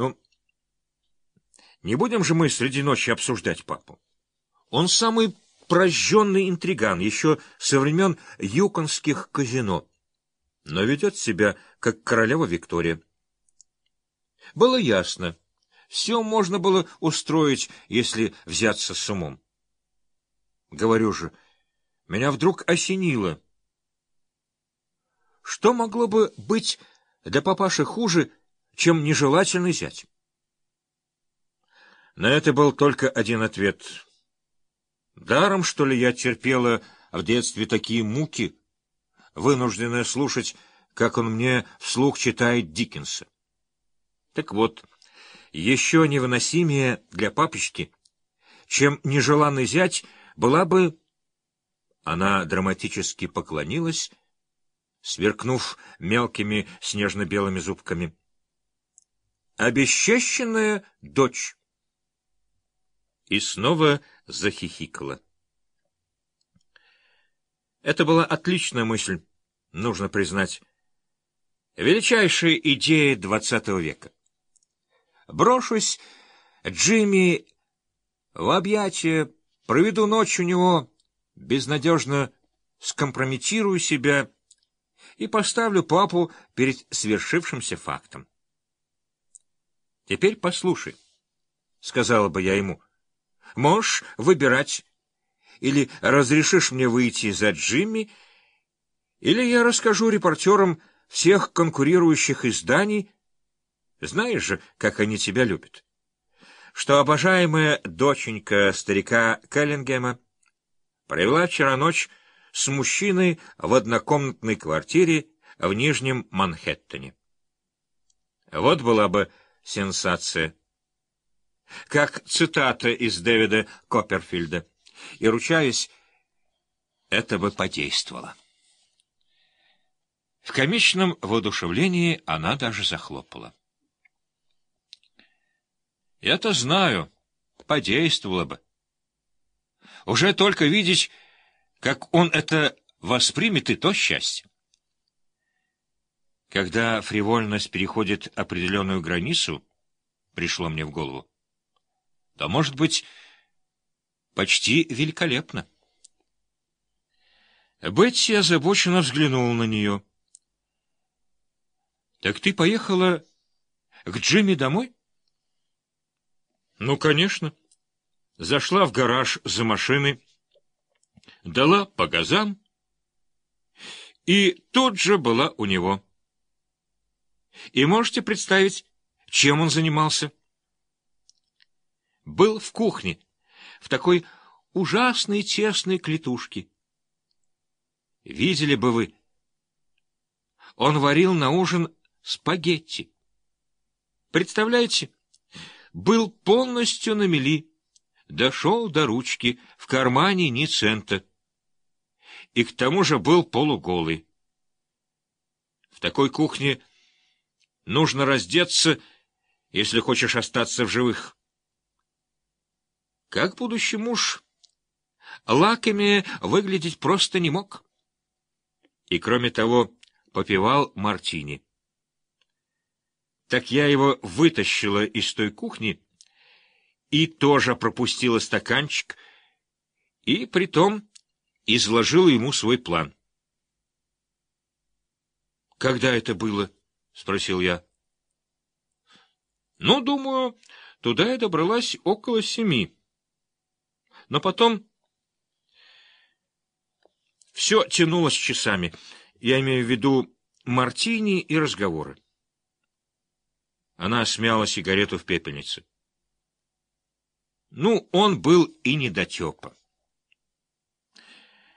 Ну, не будем же мы среди ночи обсуждать папу. Он самый прожженный интриган, еще со времен юконских казино, но ведет себя, как королева Виктория. Было ясно, все можно было устроить, если взяться с умом. Говорю же, меня вдруг осенило. Что могло бы быть для папаши хуже, чем нежелательный зять? На это был только один ответ. Даром, что ли, я терпела в детстве такие муки, вынужденная слушать, как он мне вслух читает Диккенса. Так вот, еще невыносимее для папочки, чем нежеланный зять, была бы... Она драматически поклонилась, сверкнув мелкими снежно-белыми зубками. Обесчещенная дочь. И снова захихикала. Это была отличная мысль, нужно признать. Величайшая идея двадцатого века. Брошусь Джимми в объятия, проведу ночь у него, безнадежно скомпрометирую себя и поставлю папу перед свершившимся фактом. «Теперь послушай», — сказала бы я ему, — «можешь выбирать, или разрешишь мне выйти за Джимми, или я расскажу репортерам всех конкурирующих изданий, знаешь же, как они тебя любят, что обожаемая доченька старика Келлингема провела вчера ночь с мужчиной в однокомнатной квартире в Нижнем Манхэттене. Вот была бы сенсация. Как цитата из Дэвида Копперфильда. И, ручаюсь, это бы подействовало. В комичном воодушевлении она даже захлопала. Я-то знаю, подействовало бы. Уже только видеть, как он это воспримет, и то счастье. Когда фривольность переходит определенную границу, пришло мне в голову, то, может быть, почти великолепно. Бетти озабоченно взглянула на нее. — Так ты поехала к Джимми домой? — Ну, конечно. Зашла в гараж за машиной, дала по газам, и тут же была у него. И можете представить, чем он занимался? Был в кухне, в такой ужасной тесной клетушке. Видели бы вы, он варил на ужин спагетти. Представляете, был полностью на мели, дошел до ручки, в кармане ни цента и к тому же был полуголый. В такой кухне нужно раздеться, если хочешь остаться в живых. Как будущий муж, лаками выглядеть просто не мог. И, кроме того, попивал мартини. Так я его вытащила из той кухни и тоже пропустила стаканчик, и притом изложила ему свой план. «Когда это было?» — спросил я. «Ну, думаю, туда я добралась около семи. Но потом все тянулось часами. Я имею в виду мартини и разговоры». Она смяла сигарету в пепельнице. Ну, он был и недотепа.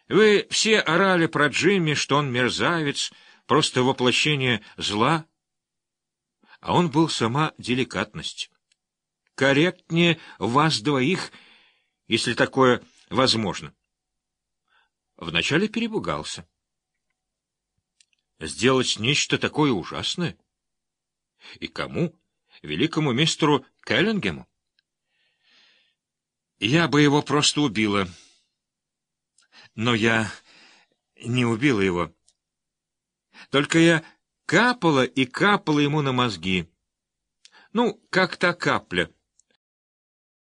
Вы все орали про Джимми, что он мерзавец, просто воплощение зла. А он был сама деликатность. Корректнее вас двоих, если такое возможно. Вначале перебугался. Сделать нечто такое ужасное? И кому? Великому мистеру Келлингему? Я бы его просто убила. Но я не убила его. Только я капала и капала ему на мозги. Ну, как та капля —